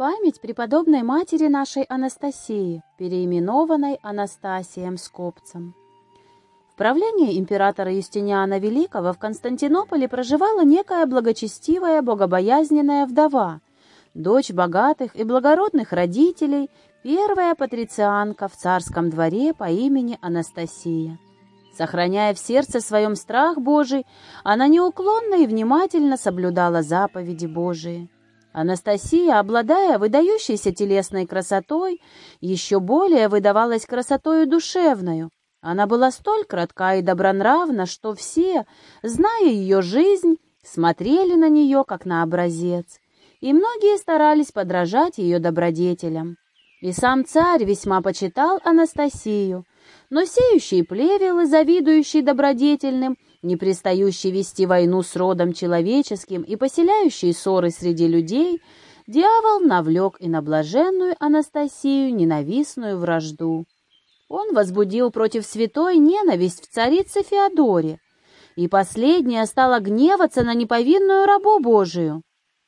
память преподобной матери нашей Анастасии, переименованной Анастасием Скопцем. В правлении императора Юстиниана Великого в Константинополе проживала некая благочестивая, богобоязненная вдова, дочь богатых и благородных родителей, первая патрицианка в царском дворе по имени Анастасия. Сохраняя в сердце своем страх Божий, она неуклонно и внимательно соблюдала заповеди Божии. Анастасия, обладая выдающейся телесной красотой, еще более выдавалась красотою душевною. Она была столь кратка и добронравна, что все, зная ее жизнь, смотрели на нее, как на образец, и многие старались подражать ее добродетелям. И сам царь весьма почитал Анастасию, но сеющий плевел и завидующий добродетельным, не пристающий вести войну с родом человеческим и поселяющий ссоры среди людей, дьявол навлек и на блаженную Анастасию ненавистную вражду. Он возбудил против святой ненависть в царице Феодоре, и последняя стала гневаться на неповинную рабу Божию.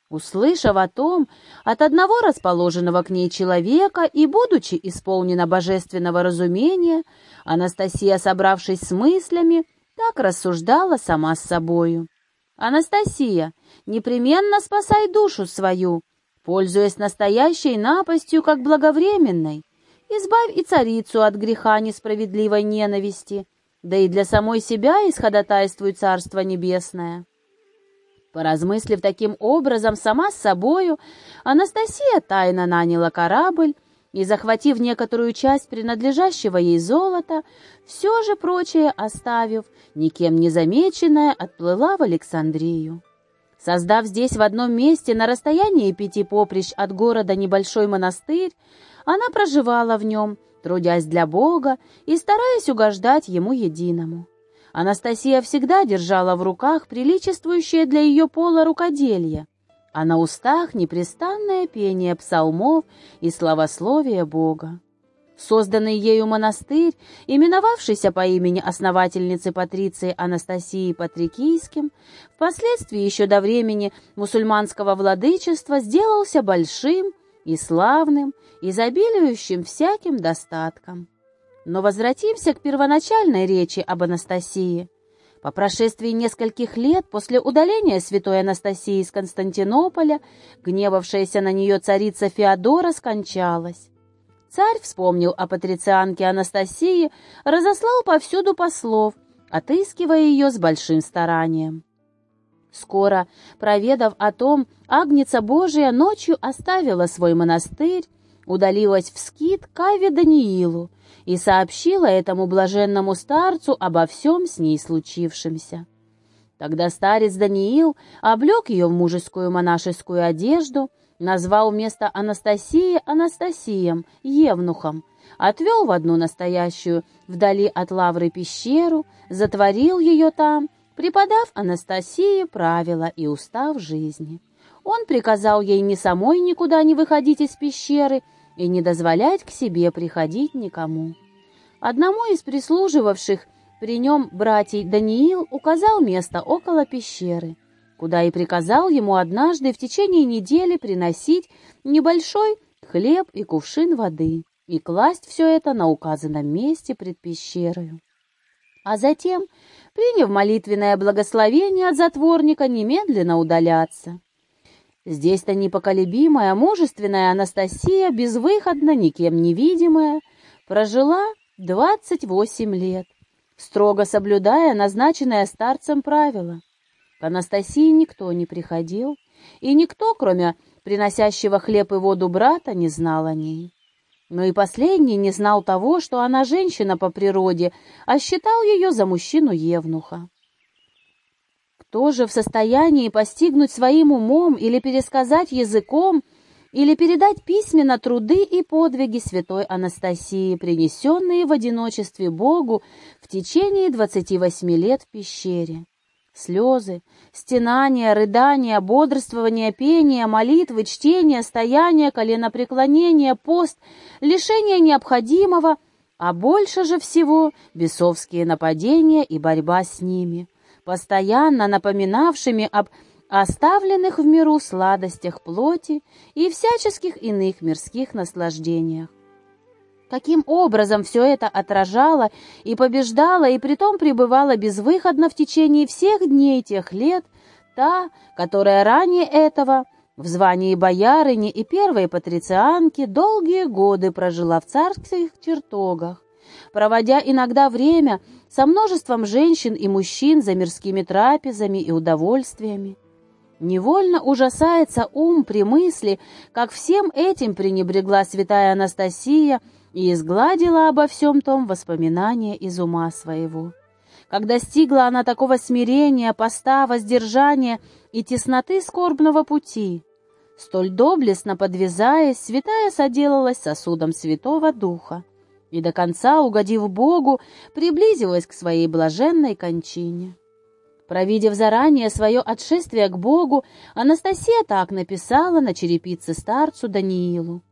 Услышав о том от одного расположенного к ней человека и будучи исполнена божественного разумения, Анастасия, собравшись с мыслями, так рассуждала сама с собою. «Анастасия, непременно спасай душу свою, пользуясь настоящей напастью как благовременной. Избавь и царицу от греха несправедливой ненависти, да и для самой себя исходотайствуй Царство Небесное». Поразмыслив таким образом сама с собою, Анастасия тайно наняла корабль и, захватив некоторую часть принадлежащего ей золота, все же прочее оставив, никем не замеченное, отплыла в Александрию. Создав здесь в одном месте на расстоянии пяти поприщ от города небольшой монастырь, она проживала в нем, трудясь для Бога и стараясь угождать Ему единому. Анастасия всегда держала в руках приличествующее для ее пола рукоделие, а на устах непрестанное пение псалмов и славословие Бога. Созданный ею монастырь, именовавшийся по имени основательницы Патриции Анастасии Патрикийским, впоследствии еще до времени мусульманского владычества сделался большим и славным, изобилующим всяким достатком. Но возвратимся к первоначальной речи об Анастасии. По прошествии нескольких лет после удаления святой Анастасии из Константинополя, гневавшаяся на нее царица Феодора скончалась. Царь вспомнил о патрицианке Анастасии, разослал повсюду послов, отыскивая ее с большим старанием. Скоро, проведав о том, Агница Божия ночью оставила свой монастырь, удалилась в скит к Аве Даниилу, и сообщила этому блаженному старцу обо всем с ней случившемся. Тогда старец Даниил облег ее в мужескую монашескую одежду, назвал место Анастасии Анастасием, Евнухом, отвел в одну настоящую вдали от лавры пещеру, затворил ее там, преподав Анастасии правила и устав жизни. Он приказал ей ни самой никуда не выходить из пещеры и не дозволять к себе приходить никому. Одному из прислуживавших при нем братьей Даниил указал место около пещеры, куда и приказал ему однажды в течение недели приносить небольшой хлеб и кувшин воды и класть все это на указанном месте пред пещерой. А затем, приняв молитвенное благословение от затворника, немедленно удаляться. Здесь-то непоколебимая, мужественная Анастасия, безвыходно, никем невидимая, прожила двадцать восемь лет, строго соблюдая назначенное старцем правило. К Анастасии никто не приходил, и никто, кроме приносящего хлеб и воду брата, не знал о ней. Но и последний не знал того, что она женщина по природе, а считал ее за мужчину-евнуха. Кто же в состоянии постигнуть своим умом или пересказать языком, или передать письменно труды и подвиги святой Анастасии, принесенные в одиночестве Богу в течение 28 лет в пещере? Слезы, стенания, рыдания, бодрствование, пение, молитвы, чтение, стояние, коленопреклонение, пост, лишение необходимого, а больше же всего бесовские нападения и борьба с ними постоянно напоминавшими об оставленных в миру сладостях плоти и всяческих иных мирских наслаждениях. Каким образом все это отражало и побеждало, и притом пребывало безвыходно в течение всех дней тех лет, та, которая ранее этого, в звании боярыни и первой патрицианки, долгие годы прожила в царских чертогах, проводя иногда время со множеством женщин и мужчин за мирскими трапезами и удовольствиями. Невольно ужасается ум при мысли, как всем этим пренебрегла святая Анастасия и изгладила обо всем том воспоминания из ума своего. Когда достигла она такого смирения, поста, воздержания и тесноты скорбного пути, столь доблестно подвязаясь, святая соделалась сосудом Святого Духа и до конца, угодив Богу, приблизилась к своей блаженной кончине. Провидев заранее свое отшествие к Богу, Анастасия так написала на черепице старцу Даниилу.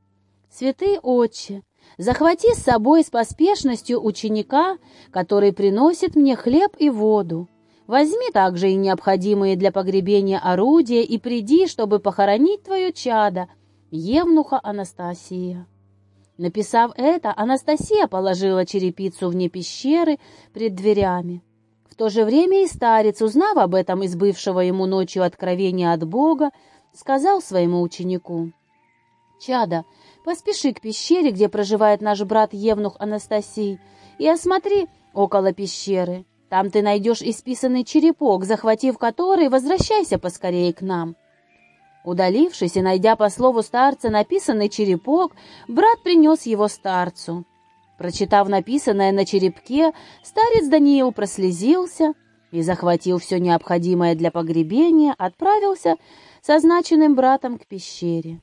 «Святый отче, захвати с собой с поспешностью ученика, который приносит мне хлеб и воду. Возьми также и необходимые для погребения орудия и приди, чтобы похоронить твое чадо, Евнуха Анастасия». Написав это, Анастасия положила черепицу вне пещеры пред дверями. В то же время и старец, узнав об этом из бывшего ему ночью откровения от Бога, сказал своему ученику, «Чада, поспеши к пещере, где проживает наш брат Евнух Анастасий, и осмотри около пещеры. Там ты найдешь исписанный черепок, захватив который, возвращайся поскорее к нам». Удалившись и найдя по слову старца написанный черепок, брат принес его старцу. Прочитав написанное на черепке, старец Даниил прослезился и, захватил все необходимое для погребения, отправился со значенным братом к пещере.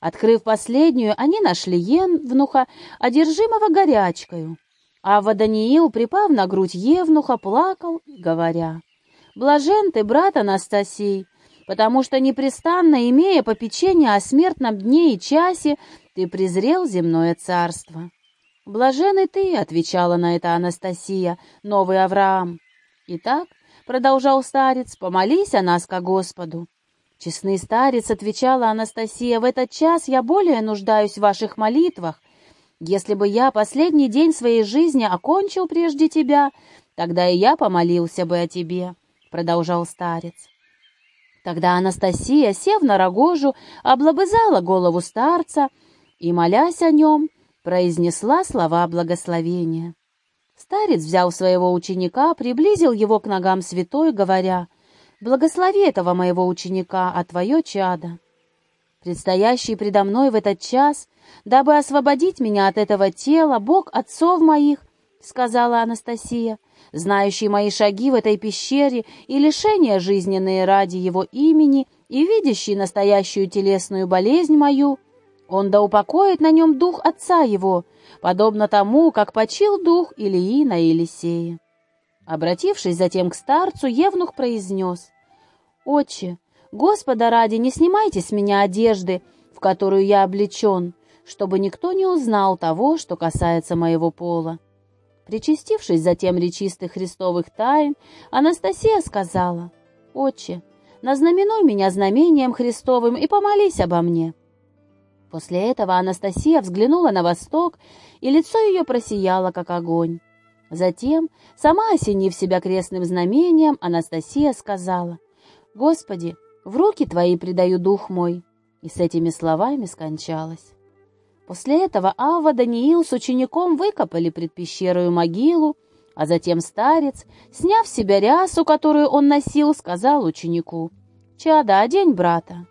Открыв последнюю, они нашли Евнуха, одержимого горячкою. А Даниил, припав на грудь Евнуха, плакал, говоря, «Блажен ты, брат Анастасий, потому что непрестанно, имея попечение о смертном дне и часе, ты презрел земное царство». «Блаженный ты», — отвечала на это Анастасия, новый Авраам. «Итак», — продолжал старец, — «помолись о нас ко Господу». «Честный старец», — отвечала Анастасия, — «в этот час я более нуждаюсь в ваших молитвах. Если бы я последний день своей жизни окончил прежде тебя, тогда и я помолился бы о тебе», — продолжал старец. Тогда Анастасия, сев на рогожу, облобызала голову старца и, молясь о нем, произнесла слова благословения. Старец взял своего ученика, приблизил его к ногам святой, говоря, «Благослови этого моего ученика, а твое чадо». Предстоящий предо мной в этот час, дабы освободить меня от этого тела, Бог отцов моих, — сказала Анастасия, — знающий мои шаги в этой пещере и лишения жизненные ради его имени и видящий настоящую телесную болезнь мою, он да упокоит на нем дух отца его, подобно тому, как почил дух Илии на Елисее. Обратившись затем к старцу, Евнух произнес, «Отче, Господа ради, не снимайте с меня одежды, в которую я облечен, чтобы никто не узнал того, что касается моего пола». Причастившись затем речистых христовых тайн, Анастасия сказала, «Отче, назнаменуй меня знамением Христовым и помолись обо мне». После этого Анастасия взглянула на восток, и лицо ее просияло, как огонь. Затем, сама осенив себя крестным знамением, Анастасия сказала, «Господи, в руки Твои предаю дух мой», и с этими словами скончалась. После этого Ава Даниил с учеником выкопали пред пещерою могилу, а затем старец, сняв с себя рясу, которую он носил, сказал ученику, «Чада, одень брата».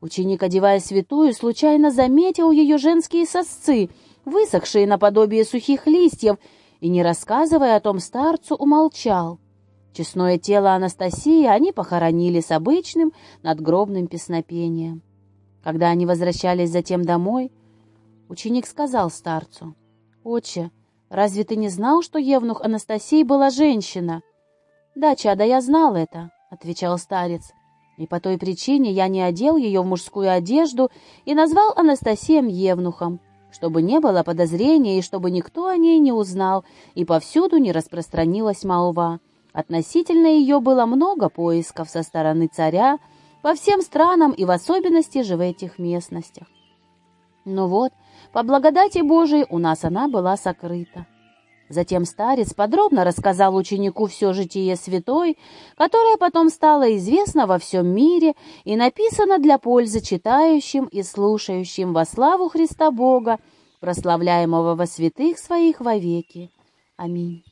Ученик, одевая святую, случайно заметил ее женские сосцы, высохшие наподобие сухих листьев, и, не рассказывая о том старцу, умолчал. Честное тело Анастасии они похоронили с обычным надгробным песнопением. Когда они возвращались затем домой, ученик сказал старцу, «Отче, разве ты не знал, что Евнух Анастасии была женщина?» «Да, чада, я знал это», — отвечал старец. И по той причине я не одел ее в мужскую одежду и назвал Анастасием Евнухом, чтобы не было подозрения и чтобы никто о ней не узнал, и повсюду не распространилась молва. Относительно ее было много поисков со стороны царя, по всем странам и в особенности же в этих местностях. Но вот, по благодати Божией у нас она была сокрыта. Затем старец подробно рассказал ученику все житие святой, которое потом стало известно во всем мире и написано для пользы читающим и слушающим во славу Христа Бога, прославляемого во святых своих вовеки. Аминь.